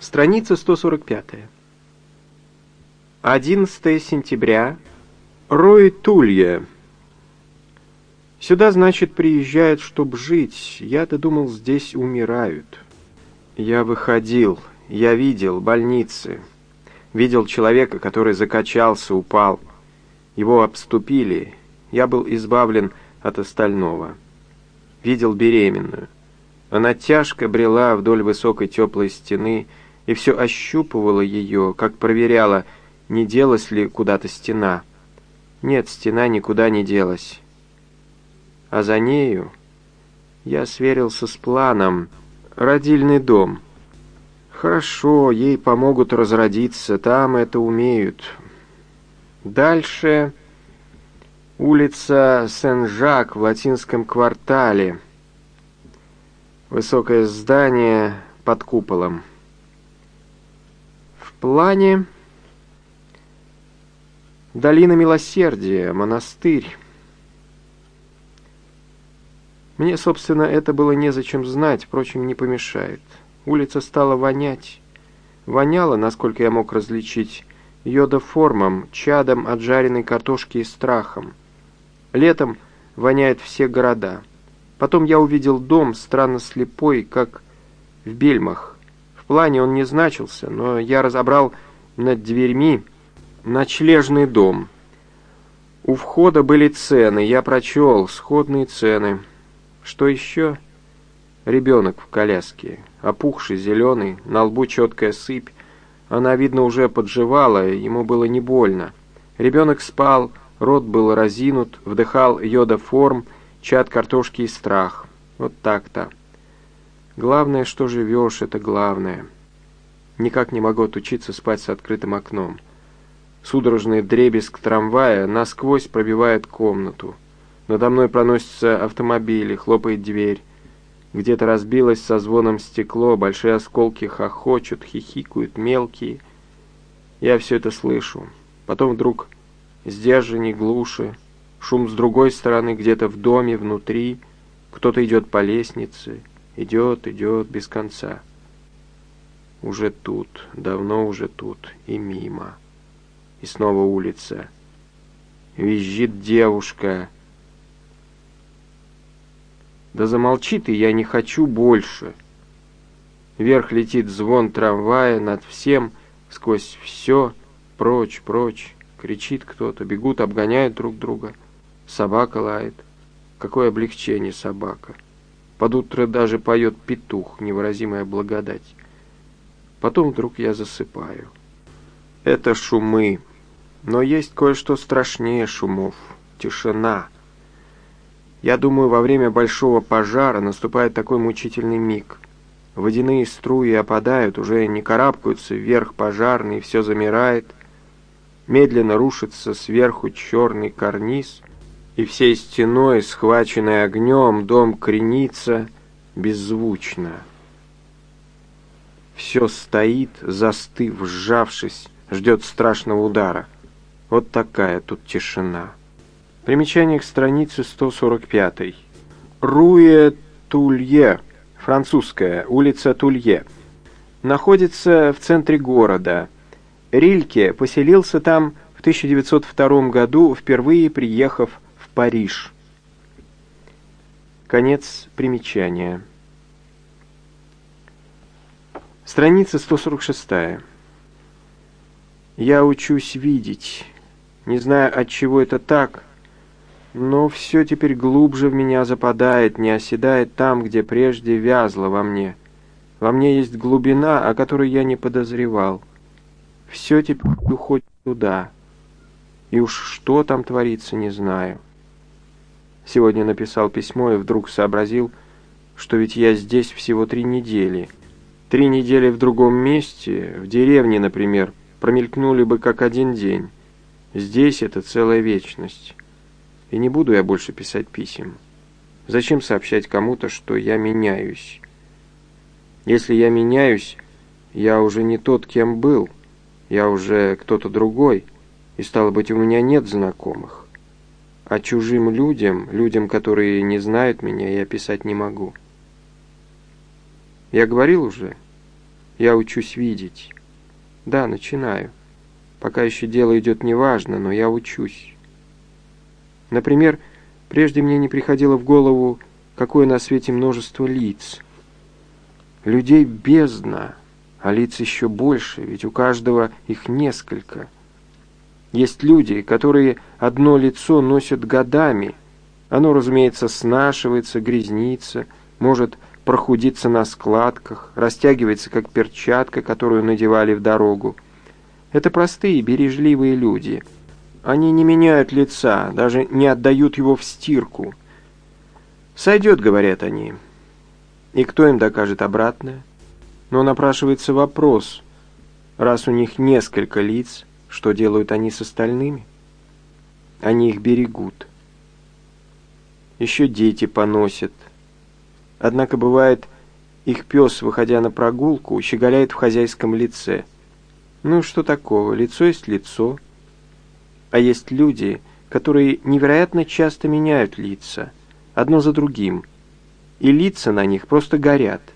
Страница 145. 11 сентября. Рой Тулья. Сюда, значит, приезжают, чтоб жить. Я-то думал, здесь умирают. Я выходил, я видел больницы. Видел человека, который закачался, упал. Его обступили. Я был избавлен от остального. Видел беременную. Она тяжко брела вдоль высокой теплой стены и все ощупывала ее, как проверяла, не делась ли куда-то стена. Нет, стена никуда не делась. А за нею я сверился с планом. Родильный дом. Хорошо, ей помогут разродиться, там это умеют. Дальше улица Сен-Жак в латинском квартале. Высокое здание под куполом. Плане долина милосердия, монастырь. Мне, собственно, это было незачем знать, впрочем, не помешает. Улица стала вонять. Воняло, насколько я мог различить, йодоформом, чадом от жареной картошки и страхом. Летом воняет все города. Потом я увидел дом, странно слепой, как в бельмах. Плане он не значился, но я разобрал над дверьми ночлежный дом. У входа были цены, я прочел, сходные цены. Что еще? Ребенок в коляске, опухший, зеленый, на лбу четкая сыпь. Она, видно, уже подживала, ему было не больно. Ребенок спал, рот был разинут, вдыхал йодоформ, чад картошки и страх. Вот так-то. Главное, что живешь, это главное. Никак не могу отучиться спать с открытым окном. Судорожный дребезг трамвая насквозь пробивает комнату. Надо мной проносятся автомобили, хлопает дверь. Где-то разбилось со звоном стекло, большие осколки хохочут, хихикают, мелкие. Я все это слышу. Потом вдруг сдержанней, глуше, шум с другой стороны, где-то в доме, внутри. Кто-то идет по лестнице, идет, идет, без конца. Уже тут, давно уже тут, и мимо. И снова улица. Визжит девушка, да замолчи ты, я не хочу больше. Вверх летит звон трамвая над всем, сквозь все, прочь, прочь. Кричит кто-то, бегут, обгоняют друг друга. Собака лает. Какое облегчение собака. Под утро даже поет петух, невыразимая благодать. Потом вдруг я засыпаю. Это шумы. Но есть кое-что страшнее шумов. Тишина. Я думаю, во время большого пожара наступает такой мучительный миг. Водяные струи опадают, уже не карабкаются вверх пожарный, все замирает. Медленно рушится сверху черный карниз, и всей стеной, схваченной огнем, дом кренится беззвучно. Все стоит, застыв, сжавшись, ждет страшного удара. Вот такая тут тишина. Примечание к странице 145. Руе Тулье, французская, улица Тулье. Находится в центре города. Рильке поселился там в 1902 году, впервые приехав Париж. Конец примечания. Страница 146. Я учусь видеть. Не знаю, от чего это так, но все теперь глубже в меня западает, не оседает там, где прежде вязло во мне. Во мне есть глубина, о которой я не подозревал. Все теперь уходит туда. И уж что там творится, не знаю. Сегодня написал письмо и вдруг сообразил, что ведь я здесь всего три недели. Три недели в другом месте, в деревне, например, промелькнули бы как один день. Здесь это целая вечность. И не буду я больше писать писем. Зачем сообщать кому-то, что я меняюсь? Если я меняюсь, я уже не тот, кем был. Я уже кто-то другой, и, стало быть, у меня нет знакомых. А чужим людям, людям, которые не знают меня, я писать не могу. Я говорил уже, Я учусь видеть. Да, начинаю. Пока еще дело идет неважно, но я учусь. Например, прежде мне не приходило в голову, какое на свете множество лиц. Людей бездна, а лиц еще больше, ведь у каждого их несколько. Есть люди, которые одно лицо носят годами. Оно, разумеется, снашивается, грязнится, может прохудиться на складках, растягивается, как перчатка, которую надевали в дорогу. Это простые, бережливые люди. Они не меняют лица, даже не отдают его в стирку. «Сойдет», — говорят они. И кто им докажет обратное? Но напрашивается вопрос, раз у них несколько лиц, что делают они с остальными? Они их берегут. Еще дети поносят. Однако бывает, их пес, выходя на прогулку, щеголяет в хозяйском лице. Ну что такого, лицо есть лицо. А есть люди, которые невероятно часто меняют лица, одно за другим, и лица на них просто горят –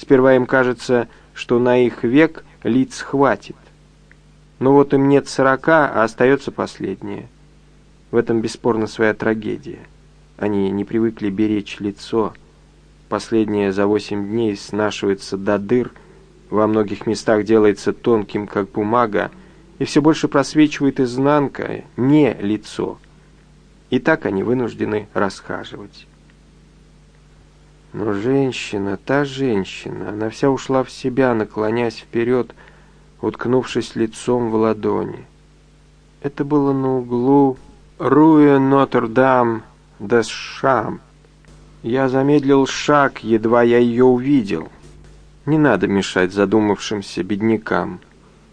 Сперва им кажется, что на их век лиц хватит. Но вот им нет сорока, а остается последнее. В этом бесспорно своя трагедия. Они не привыкли беречь лицо. Последнее за восемь дней снашивается до дыр, во многих местах делается тонким, как бумага, и все больше просвечивает изнанка, не лицо. И так они вынуждены расхаживать. Но женщина, та женщина, она вся ушла в себя, наклонясь вперед, уткнувшись лицом в ладони. Это было на углу Руэ Нотр-Дам де Шам. Я замедлил шаг, едва я ее увидел. Не надо мешать задумавшимся беднякам.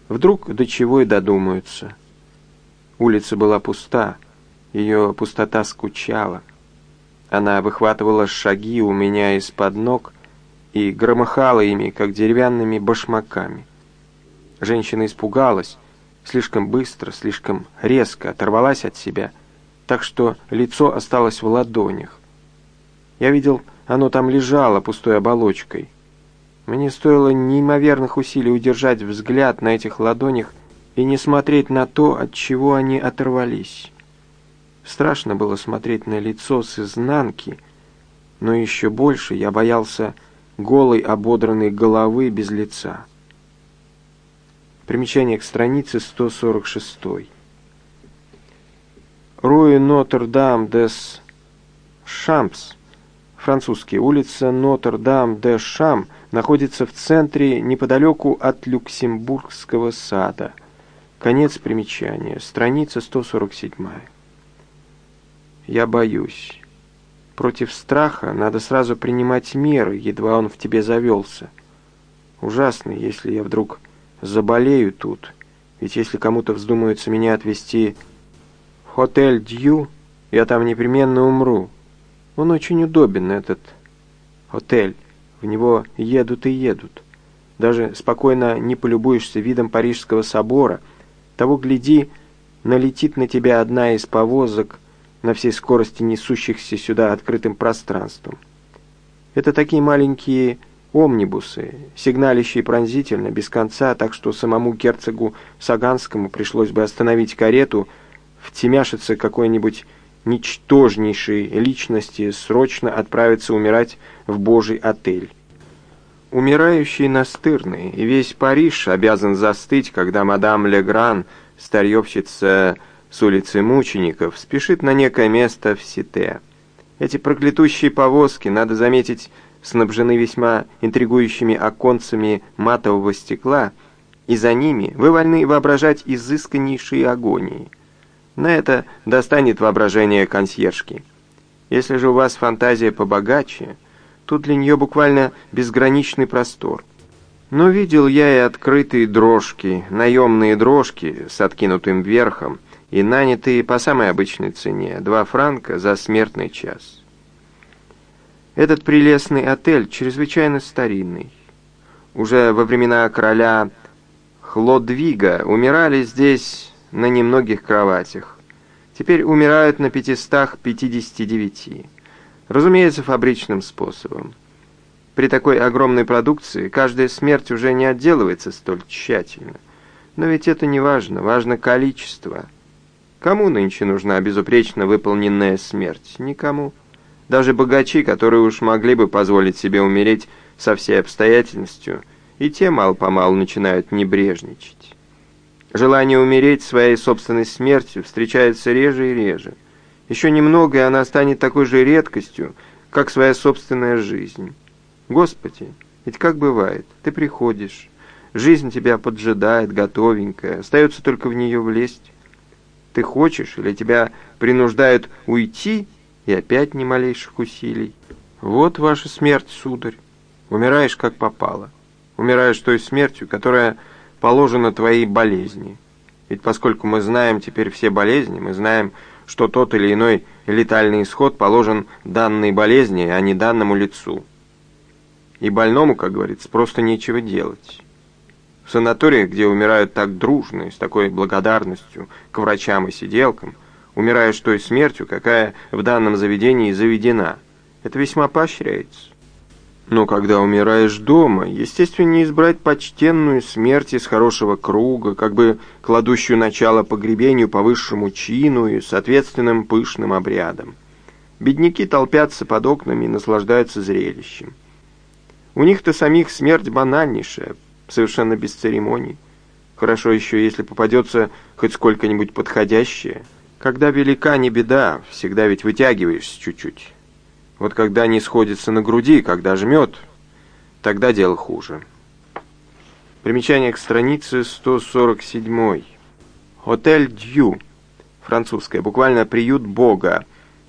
Вдруг до чего и додумаются. Улица была пуста, ее пустота скучала. Она выхватывала шаги у меня из-под ног и громыхала ими, как деревянными башмаками. Женщина испугалась, слишком быстро, слишком резко оторвалась от себя, так что лицо осталось в ладонях. Я видел, оно там лежало пустой оболочкой. Мне стоило неимоверных усилий удержать взгляд на этих ладонях и не смотреть на то, от чего они оторвались. Страшно было смотреть на лицо с изнанки, но еще больше я боялся голой ободранной головы без лица. Примечание к странице 146. Руи Нотр-Дам-дес Шампс, французский, улица Нотр-Дам-де-Шам, находится в центре, неподалеку от Люксембургского сада. Конец примечания, страница 147. Я боюсь. Против страха надо сразу принимать меры, едва он в тебе завелся. Ужасно, если я вдруг заболею тут. Ведь если кому-то вздумается меня отвезти в Хотель Дью, я там непременно умру. Он очень удобен, этот отель. В него едут и едут. Даже спокойно не полюбуешься видом Парижского собора. Того, гляди, налетит на тебя одна из повозок – на всей скорости несущихся сюда открытым пространством. Это такие маленькие омнибусы, сигналищие пронзительно, без конца, так что самому герцогу Саганскому пришлось бы остановить карету, втемяшиться какой-нибудь ничтожнейшей личности, срочно отправиться умирать в божий отель. Умирающий настырный, и весь Париж обязан застыть, когда мадам Легран, старьевщица с улицы Мучеников спешит на некое место в Сите. Эти проклятущие повозки, надо заметить, снабжены весьма интригующими оконцами матового стекла, и за ними вы вольны воображать изысканнейшие агонии. На это достанет воображение консьержки. Если же у вас фантазия побогаче, тут для нее буквально безграничный простор. Но видел я и открытые дрожки, наемные дрожки с откинутым верхом, и нанятые по самой обычной цене, 2 франка за смертный час. Этот прелестный отель чрезвычайно старинный. Уже во времена короля Хлодвига умирали здесь на немногих кроватях. Теперь умирают на 559. Разумеется, фабричным способом. При такой огромной продукции каждая смерть уже не отделывается столь тщательно. Но ведь это не важно, важно количество. Кому нынче нужна безупречно выполненная смерть? Никому. Даже богачи, которые уж могли бы позволить себе умереть со всей обстоятельностью, и те мало-помалу начинают небрежничать. Желание умереть своей собственной смертью встречается реже и реже. Еще немного, и она станет такой же редкостью, как своя собственная жизнь. Господи, ведь как бывает, ты приходишь, жизнь тебя поджидает, готовенькая, остается только в нее влезть. Ты хочешь или тебя принуждают уйти, и опять ни малейших усилий. Вот ваша смерть, сударь. Умираешь, как попало. Умираешь той смертью, которая положена твоей болезни. Ведь поскольку мы знаем теперь все болезни, мы знаем, что тот или иной летальный исход положен данной болезни, а не данному лицу. И больному, как говорится, просто нечего делать. В санаториях, где умирают так дружно и с такой благодарностью к врачам и сиделкам, умираешь той смертью, какая в данном заведении заведена. Это весьма поощряется. Но когда умираешь дома, естественно, избрать почтенную смерть из хорошего круга, как бы кладущую начало погребению по высшему чину и соответственным пышным обрядам. Бедняки толпятся под окнами и наслаждаются зрелищем. У них-то самих смерть банальнейшая, совершенно без церемоний. Хорошо еще, если попадется хоть сколько-нибудь подходящее. Когда велика не беда, всегда ведь вытягиваешься чуть-чуть. Вот когда не сходится на груди, когда жмет, тогда дело хуже. Примечание к странице 147. Отель Дью. Французская, буквально приют Бога.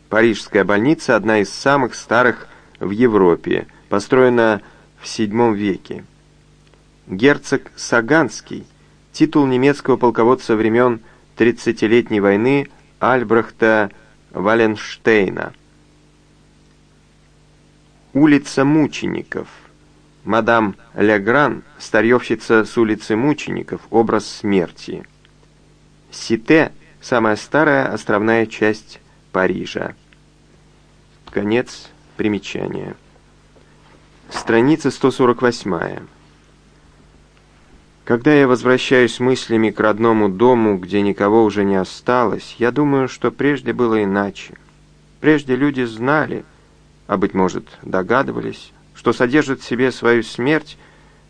Парижская больница, одна из самых старых в Европе, построена в VII веке. Герцог Саганский, титул немецкого полководца времен Тридцатилетней войны Альбрехта Валенштейна. Улица мучеников. Мадам Легран, старьевщица с улицы мучеников, образ смерти. Сите – самая старая островная часть Парижа. Конец примечания. Страница 148. Когда я возвращаюсь мыслями к родному дому, где никого уже не осталось, я думаю, что прежде было иначе. Прежде люди знали – а, быть может, догадывались, что содержит в себе свою смерть,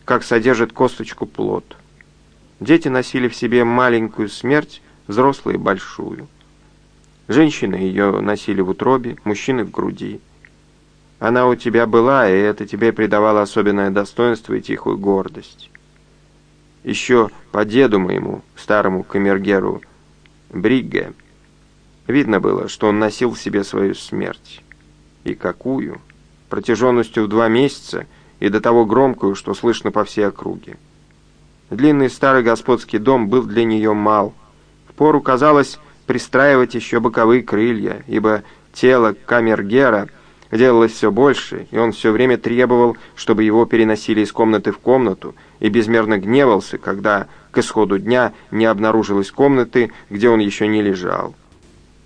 как содержит косточку плод. Дети носили в себе маленькую смерть, взрослые — большую. Женщины ее носили в утробе, мужчины — в груди. Она у тебя была, и это тебе придавало особенное достоинство и тихую гордость. Еще по деду моему, старому камергеру Бригге, видно было, что он носил в себе свою смерть. И какую? Протяженностью в два месяца и до того громкую, что слышно по всей округе. Длинный старый господский дом был для нее мал. Впору казалось пристраивать еще боковые крылья, ибо тело камергера делалось все больше, и он все время требовал, чтобы его переносили из комнаты в комнату, и безмерно гневался, когда к исходу дня не обнаружилось комнаты, где он еще не лежал.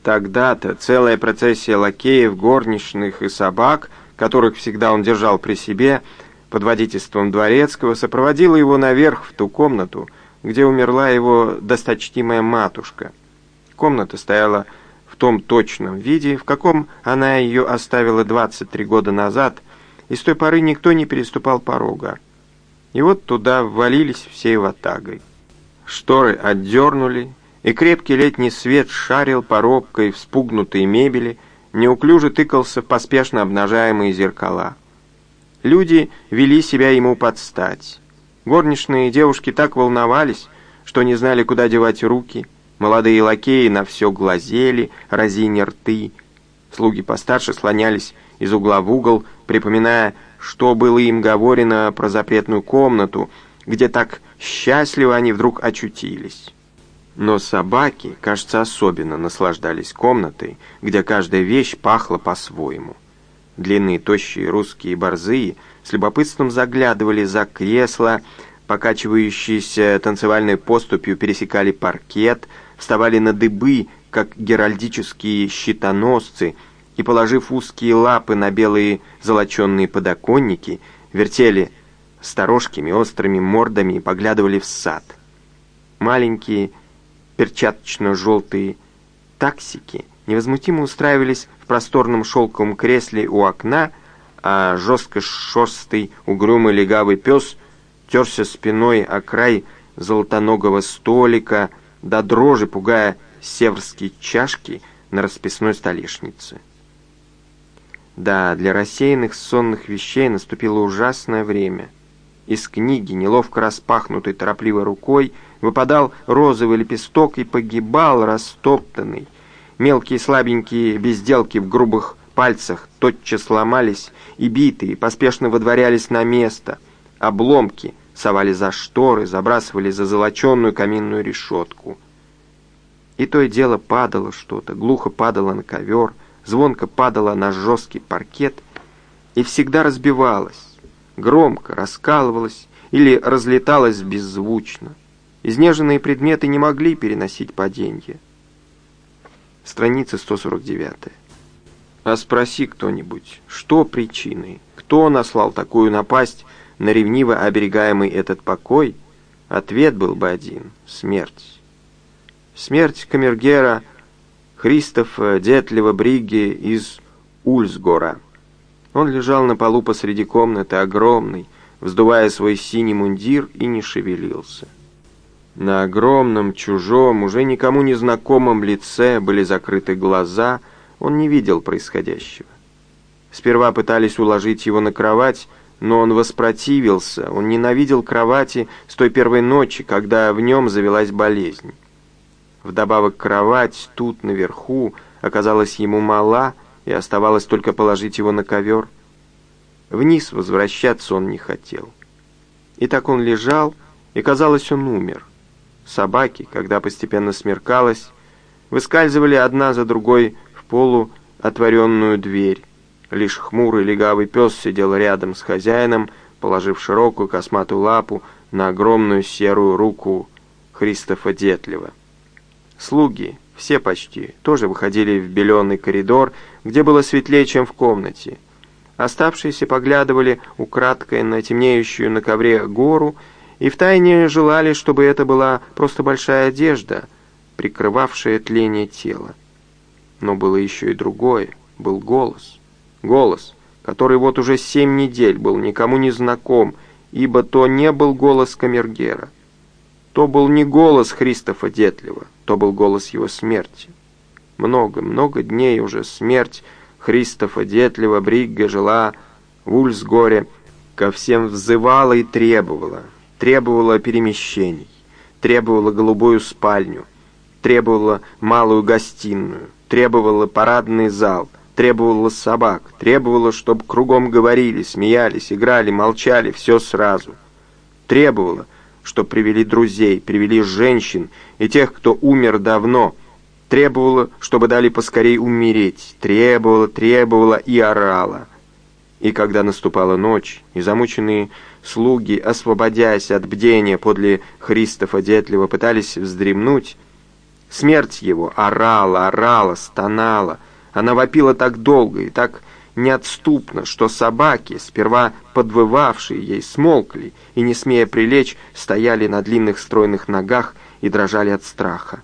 Тогда-то целая процессия лакеев, горничных и собак, которых всегда он держал при себе, под водительством дворецкого, сопроводила его наверх в ту комнату, где умерла его досточтимая матушка. Комната стояла том точном виде, в каком она ее оставила 23 года назад, и с той поры никто не переступал порога. И вот туда ввалились всей ватагой. Шторы отдернули, и крепкий летний свет шарил по робкой, вспугнутой мебели, неуклюже тыкался в поспешно обнажаемые зеркала. Люди вели себя ему под стать. Горничные девушки так волновались, что не знали, куда девать руки. Молодые лакеи на все глазели, разиня рты. Слуги постарше слонялись из угла в угол, припоминая, что было им говорено про запретную комнату, где так счастливо они вдруг очутились. Но собаки, кажется, особенно наслаждались комнатой, где каждая вещь пахла по-своему. Длинные тощие русские борзые с любопытством заглядывали за кресло, покачивающиеся танцевальной поступью пересекали паркет, вставали на дыбы, как геральдические щитоносцы, и, положив узкие лапы на белые золоченные подоконники, вертели сторожкими острыми мордами и поглядывали в сад. Маленькие перчаточно-желтые таксики невозмутимо устраивались в просторном шелковом кресле у окна, а жестко-шерстый угрюмый легавый пес терся спиной о край золотоногого столика, до дрожи пугая северские чашки на расписной столешнице. Да, для рассеянных сонных вещей наступило ужасное время. Из книги, неловко распахнутой торопливой рукой, выпадал розовый лепесток и погибал растоптанный. Мелкие слабенькие безделки в грубых пальцах тотчас ломались и битые поспешно выдворялись на место. Обломки совали за шторы, забрасывали за золоченную каминную решетку. И то и дело падало что-то, глухо падало на ковер, звонко падало на жесткий паркет и всегда разбивалось, громко раскалывалось или разлеталось беззвучно. Изнеженные предметы не могли переносить паденье. Страница 149. А спроси кто-нибудь, что причиной, кто наслал такую напасть на ревниво оберегаемый этот покой, ответ был бы один — смерть. Смерть камергера Христофа Детлева Бриги из Ульсгора. Он лежал на полу посреди комнаты, огромный, вздувая свой синий мундир, и не шевелился. На огромном, чужом, уже никому не знакомом лице были закрыты глаза — он не видел происходящего. Сперва пытались уложить его на кровать, но он воспротивился, он ненавидел кровати с той первой ночи, когда в нем завелась болезнь. Вдобавок кровать тут, наверху, оказалась ему мала, и оставалось только положить его на ковер. Вниз возвращаться он не хотел. И так он лежал, и, казалось, он умер. Собаки, когда постепенно смеркалось, выскальзывали одна за другой полу отворенную дверь. Лишь хмурый легавый пес сидел рядом с хозяином, положив широкую косматую лапу на огромную серую руку Христофа Детлева. Слуги, все почти, тоже выходили в беленый коридор, где было светлее, чем в комнате. Оставшиеся поглядывали украдкой на темнеющую на ковре гору и втайне желали, чтобы это была просто большая одежда, прикрывавшая тление тела. Но было еще и другое. Был голос. Голос, который вот уже семь недель был никому не знаком, ибо то не был голос Камергера. То был не голос Христофа Детлева, то был голос его смерти. Много, много дней уже смерть Христофа Детлева Бригга жила в Ульсгоре, ко всем взывала и требовала, требовала перемещений, требовала голубую спальню, требовала малую гостиную, требовала парадный зал, требовала собак, требовала, чтобы кругом говорили, смеялись, играли, молчали, все сразу. Требовала, чтобы привели друзей, привели женщин и тех, кто умер давно. Требовала, чтобы дали поскорей умереть. Требовала, требовала и орала. И когда наступала ночь, и замученные слуги, освободясь от бдения подле Христофа Детлева, пытались вздремнуть, Смерть его орала, орала, стонала. Она вопила так долго и так неотступно, что собаки, сперва подвывавшие ей, смолкли и, не смея прилечь, стояли на длинных стройных ногах и дрожали от страха.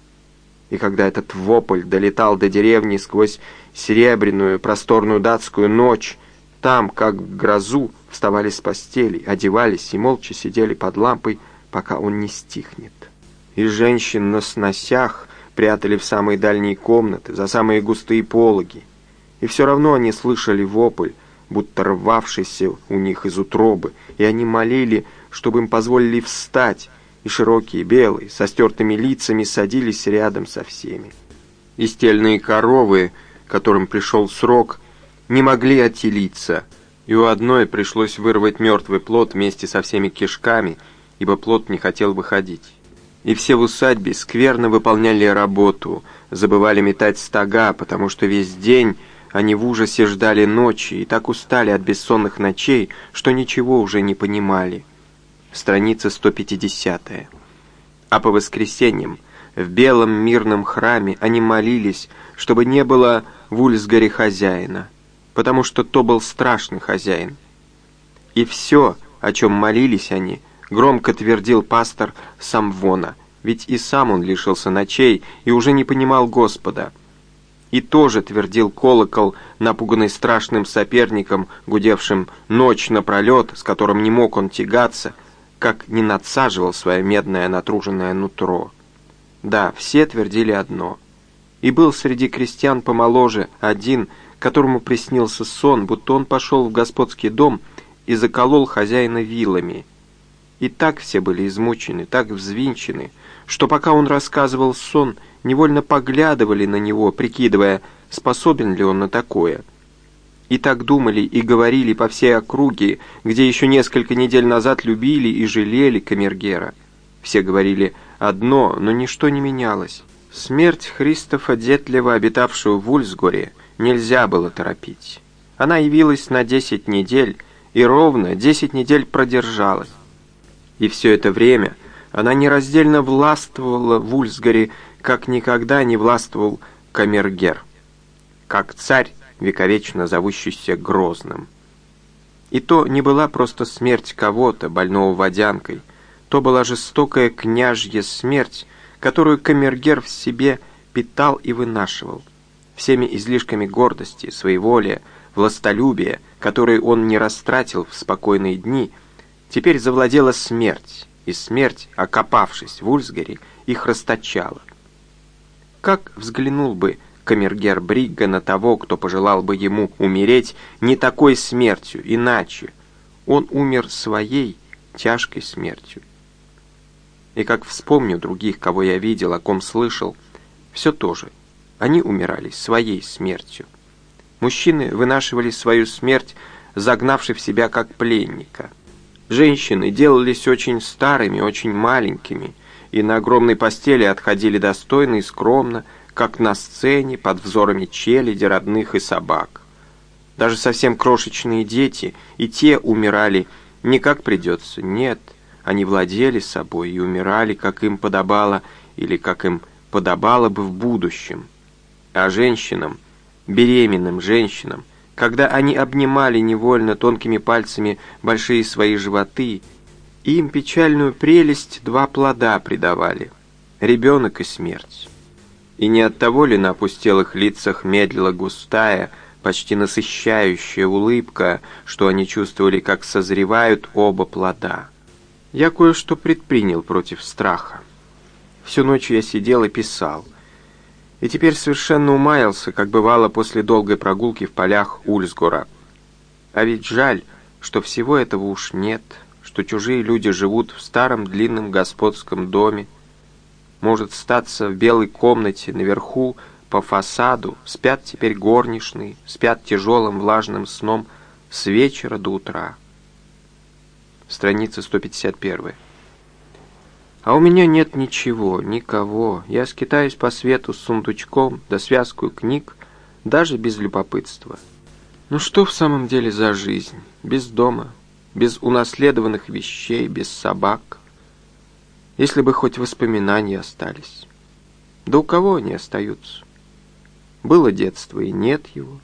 И когда этот вопль долетал до деревни сквозь серебряную просторную датскую ночь, там, как в грозу, вставали с постелей, одевались и молча сидели под лампой, пока он не стихнет. И женщин на сносях прятали в самые дальние комнаты, за самые густые пологи. И все равно они слышали вопль, будто рвавшийся у них из утробы, и они молили, чтобы им позволили встать, и широкие белые, со стертыми лицами садились рядом со всеми. Истельные коровы, которым пришел срок, не могли отелиться, и у одной пришлось вырвать мертвый плод вместе со всеми кишками, ибо плод не хотел выходить и все в усадьбе скверно выполняли работу, забывали метать стога, потому что весь день они в ужасе ждали ночи и так устали от бессонных ночей, что ничего уже не понимали. Страница 150. А по воскресеньям в белом мирном храме они молились, чтобы не было в Ульсгаре хозяина, потому что то был страшный хозяин. И все, о чем молились они, громко твердил пастор Самвона, ведь и сам он лишился ночей и уже не понимал Господа. И тоже твердил колокол, напуганный страшным соперником, гудевшим ночь напролет, с которым не мог он тягаться, как не надсаживал свое медное натруженное нутро. Да, все твердили одно. И был среди крестьян помоложе один, которому приснился сон, будто он пошел в господский дом и заколол хозяина вилами. И так все были измучены, так взвинчены, что пока он рассказывал сон, невольно поглядывали на него, прикидывая, способен ли он на такое. И так думали и говорили по всей округе, где еще несколько недель назад любили и жалели Камергера. Все говорили одно, но ничто не менялось. Смерть Христофа Детлева, обитавшего в Ульсгоре, нельзя было торопить. Она явилась на десять недель, и ровно десять недель продержалась. И все это время она нераздельно властвовала в Ульсгоре, как никогда не властвовал Камергер, как царь, вековечно зовущийся Грозным. И то не была просто смерть кого-то, больного водянкой, то была жестокая княжья смерть, которую Камергер в себе питал и вынашивал, всеми излишками гордости, своеволия, властолюбия, которые он не растратил в спокойные дни, теперь завладела смерть, и смерть, окопавшись в Ульсгаре, их расточала. Как взглянул бы камергер Бригга на того, кто пожелал бы ему умереть не такой смертью, иначе? Он умер своей тяжкой смертью. И как вспомню других, кого я видел, о ком слышал, все то же. Они умирали своей смертью. Мужчины вынашивали свою смерть, загнавши в себя как пленника. Женщины делались очень старыми, очень маленькими, и на огромной постели отходили достойно и скромно, как на сцене, под взорами челяди, родных и собак. Даже совсем крошечные дети, и те умирали не как придется, нет, они владели собой и умирали, как им подобало, или как им подобало бы в будущем. А женщинам, беременным женщинам, когда они обнимали невольно тонкими пальцами большие свои животы, им печальную прелесть два плода придавали — ребенок и смерть. И не от того ли на опустелых лицах медлила густая, почти насыщающая улыбка, что они чувствовали, как созревают оба плода. Я кое-что предпринял против страха. Всю ночь я сидел и писал. И теперь совершенно умаялся, как бывало после долгой прогулки в полях Ульсгора. А ведь жаль, что всего этого уж нет — что чужие люди живут в старом длинном господском доме. Может статься в белой комнате наверху по фасаду спят теперь горничные, спят тяжелым влажным сном с вечера до утра. Страница 151. А у меня нет ничего, никого. Я скитаюсь по свету с сундучком, да связку книг, даже без любопытства. Ну что в самом деле за жизнь? Без дома, без унаследованных вещей, без собак. Если бы хоть воспоминания остались. Да у кого они остаются? Было детство и нет его.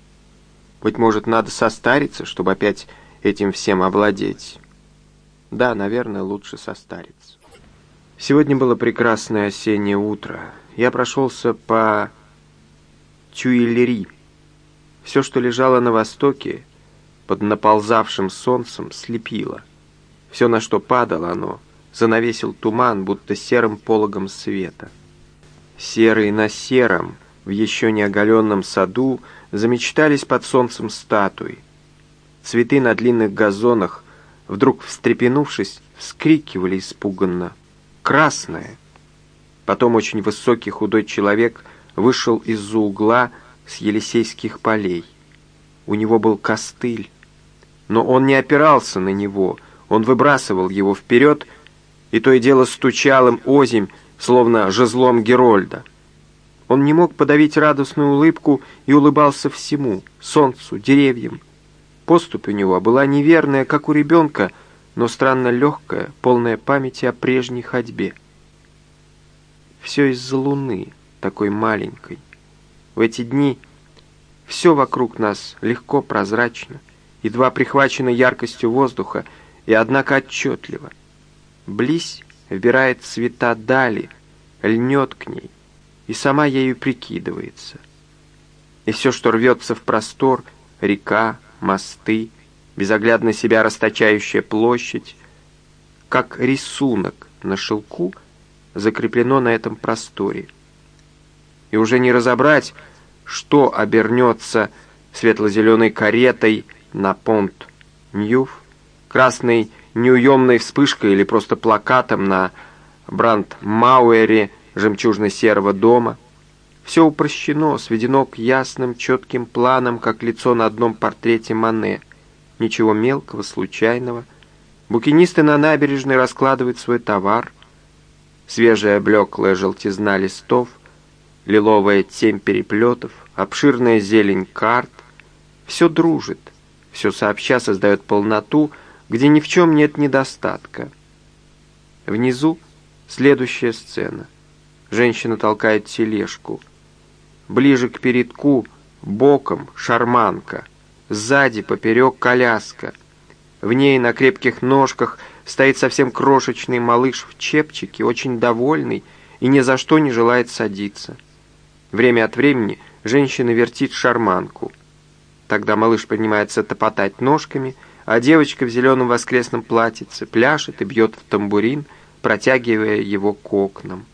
Быть может, надо состариться, чтобы опять этим всем овладеть. Да, наверное, лучше состариться. Сегодня было прекрасное осеннее утро. Я прошелся по Тюильри. Все, что лежало на востоке, под наползавшим солнцем слепило. Все, на что падало оно, занавесил туман, будто серым пологом света. Серые на сером, в еще не оголенном саду, замечтались под солнцем статуи. Цветы на длинных газонах, вдруг встрепенувшись, вскрикивали испуганно. «Красное!» Потом очень высокий худой человек вышел из-за угла с Елисейских полей. У него был костыль, но он не опирался на него, он выбрасывал его вперед, и то и дело стучал им озимь, словно жезлом Герольда. Он не мог подавить радостную улыбку и улыбался всему — солнцу, деревьям. Поступь у него была неверная, как у ребенка, но странно легкая, полная памяти о прежней ходьбе. Все из-за луны, такой маленькой. В эти дни все вокруг нас легко, прозрачно — едва прихвачена яркостью воздуха, и однако отчетливо. Близь вбирает цвета дали, льнет к ней, и сама ею прикидывается. И все, что рвется в простор, река, мосты, безоглядно себя расточающая площадь, как рисунок на шелку, закреплено на этом просторе. И уже не разобрать, что обернется светло-зеленой каретой на понт Ньюф, красной неуемной вспышкой или просто плакатом на Бранд-Мауэре жемчужно-серого дома. Все упрощено, сведено к ясным, четким планам, как лицо на одном портрете Мане. Ничего мелкого, случайного. Букинисты на набережной раскладывают свой товар. Свежая блеклая желтизна листов, лиловая тень переплетов, обширная зелень карт. Все дружит, все сообща создает полноту, где ни в чем нет недостатка. Внизу следующая сцена. Женщина толкает тележку. Ближе к передку, боком, шарманка. Сзади, поперек, коляска. В ней на крепких ножках стоит совсем крошечный малыш в чепчике, очень довольный и ни за что не желает садиться. Время от времени женщина вертит шарманку. Тогда малыш принимается топотать ножками, а девочка в зеленом воскресном платьице пляшет и бьет в тамбурин, протягивая его к окнам.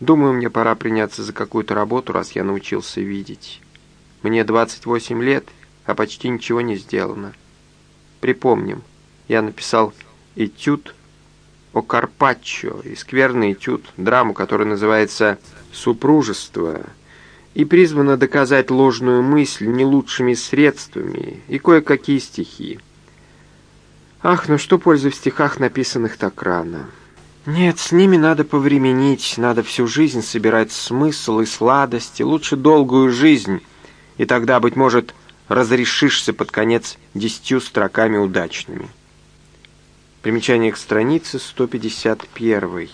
Думаю, мне пора приняться за какую-то работу, раз я научился видеть. Мне 28 лет, а почти ничего не сделано. Припомним, я написал этюд о Карпаччо и скверный этюд, драму, которая называется «Супружество», и призвана доказать ложную мысль не лучшими средствами и кое-какие стихи. Ах, ну что пользы в стихах, написанных так рано? Нет, с ними надо повременить, надо всю жизнь собирать смысл и сладости, лучше долгую жизнь, и тогда, быть может, разрешишься под конец десятью строками удачными. Примечание к странице 151.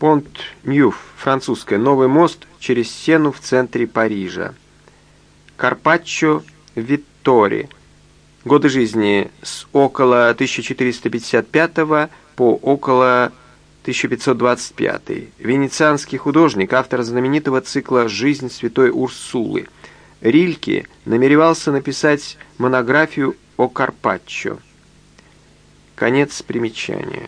Понт-Ньюф, французская, новый мост через Сену в центре Парижа. Карпаччо Виттори. Годы жизни с около 1455 по около 1525. Венецианский художник, автор знаменитого цикла «Жизнь святой Урсулы». Рильке намеревался написать монографию о Карпаччо. Конец примечания.